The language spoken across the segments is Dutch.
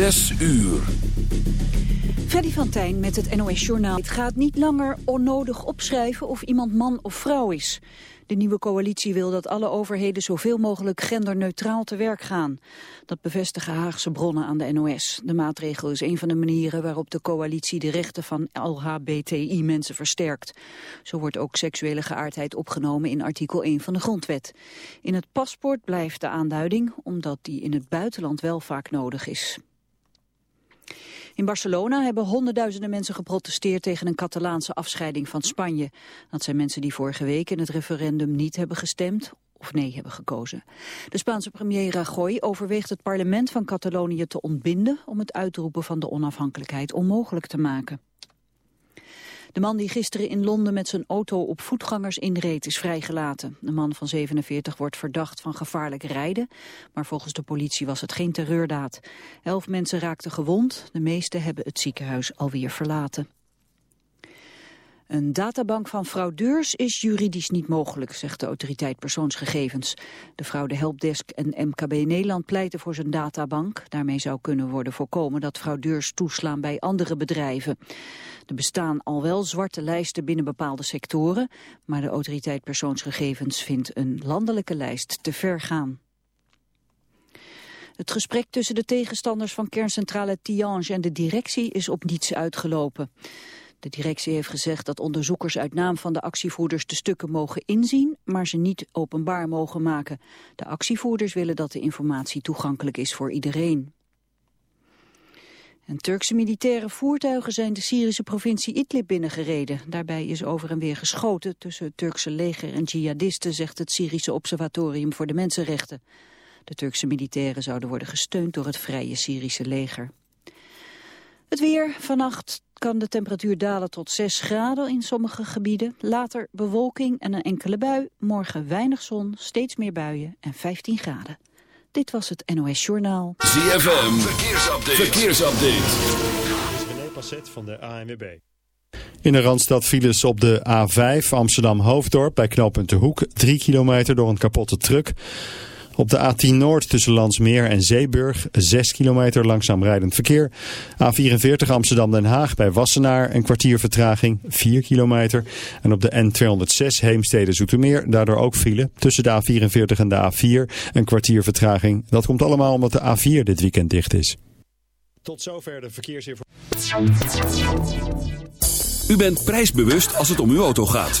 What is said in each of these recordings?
Zes uur. Freddy van Tijn met het NOS-journaal. Het gaat niet langer onnodig opschrijven of iemand man of vrouw is. De nieuwe coalitie wil dat alle overheden zoveel mogelijk genderneutraal te werk gaan. Dat bevestigen Haagse bronnen aan de NOS. De maatregel is een van de manieren waarop de coalitie de rechten van LHBTI-mensen versterkt. Zo wordt ook seksuele geaardheid opgenomen in artikel 1 van de grondwet. In het paspoort blijft de aanduiding, omdat die in het buitenland wel vaak nodig is. In Barcelona hebben honderdduizenden mensen geprotesteerd tegen een Catalaanse afscheiding van Spanje. Dat zijn mensen die vorige week in het referendum niet hebben gestemd of nee hebben gekozen. De Spaanse premier Rajoy overweegt het parlement van Catalonië te ontbinden om het uitroepen van de onafhankelijkheid onmogelijk te maken. De man die gisteren in Londen met zijn auto op voetgangers inreed is vrijgelaten. De man van 47 wordt verdacht van gevaarlijk rijden, maar volgens de politie was het geen terreurdaad. Elf mensen raakten gewond, de meeste hebben het ziekenhuis alweer verlaten. Een databank van fraudeurs is juridisch niet mogelijk, zegt de autoriteit persoonsgegevens. De fraude helpdesk en MKB Nederland pleiten voor zijn databank. Daarmee zou kunnen worden voorkomen dat fraudeurs toeslaan bij andere bedrijven. Er bestaan al wel zwarte lijsten binnen bepaalde sectoren, maar de autoriteit persoonsgegevens vindt een landelijke lijst te ver gaan. Het gesprek tussen de tegenstanders van kerncentrale Tiange en de directie is op niets uitgelopen. De directie heeft gezegd dat onderzoekers uit naam van de actievoerders de stukken mogen inzien, maar ze niet openbaar mogen maken. De actievoerders willen dat de informatie toegankelijk is voor iedereen. En Turkse militaire voertuigen zijn de Syrische provincie Idlib binnengereden. Daarbij is over en weer geschoten tussen het Turkse leger en jihadisten, zegt het Syrische Observatorium voor de Mensenrechten. De Turkse militairen zouden worden gesteund door het Vrije Syrische leger. Het weer. Vannacht kan de temperatuur dalen tot 6 graden in sommige gebieden. Later bewolking en een enkele bui. Morgen weinig zon, steeds meer buien en 15 graden. Dit was het NOS Journaal. ZFM. Verkeersupdate. Verkeersupdate. Dit is René Passet van de ANWB. In de Randstad files op de A5 Amsterdam-Hoofddorp bij knooppunt De Hoek. 3 kilometer door een kapotte truck. Op de A10 Noord tussen Landsmeer en Zeeburg 6 kilometer langzaam rijdend verkeer. A44 Amsterdam-Den Haag bij Wassenaar een kwartier vertraging 4 kilometer. En op de N206 Heemstede-Zoetermeer daardoor ook file tussen de A44 en de A4 een kwartier vertraging. Dat komt allemaal omdat de A4 dit weekend dicht is. Tot zover de verkeersinformatie. U bent prijsbewust als het om uw auto gaat.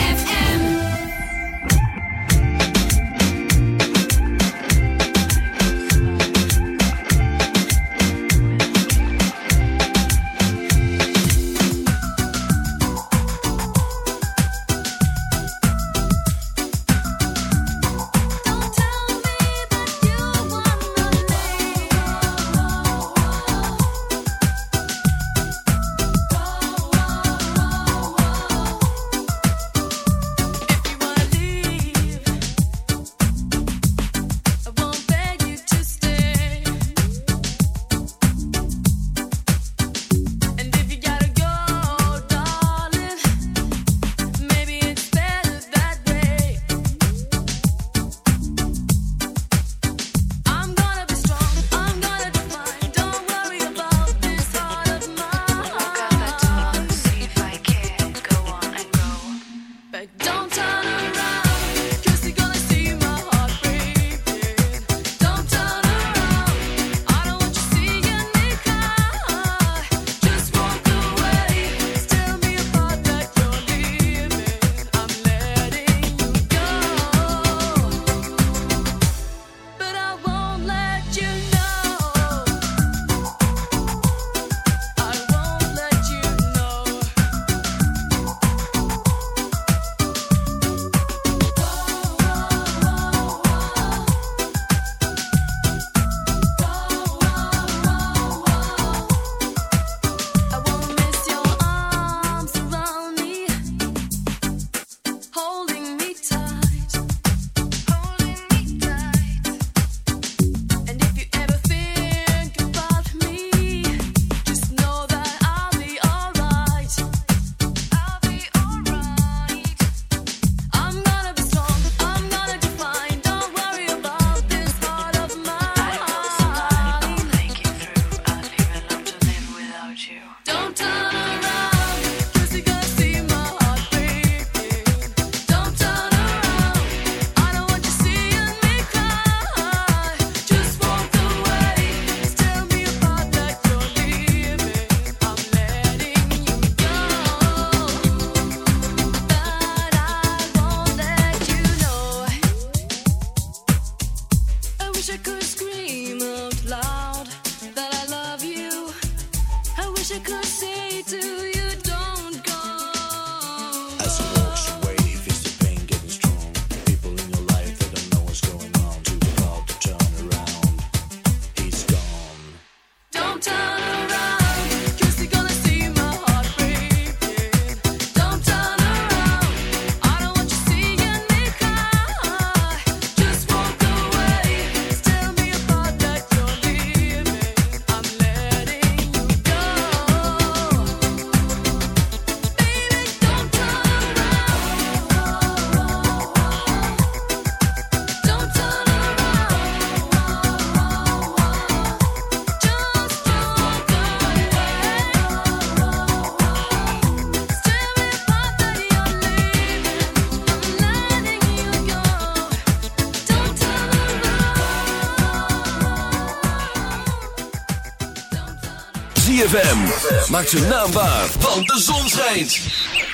Maak zijn naam waar, want de zon schijnt.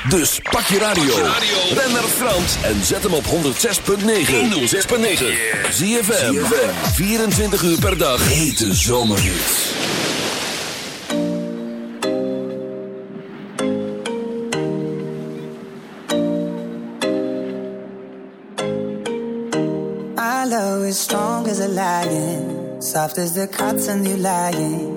Dus pak je radio. Ben naar Frans en zet hem op 106.9. 106.9. ZFM. 24 uur per dag. Hete zomerhits. My love is strong as a lion, soft as the cotton you lying.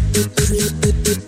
Thank you.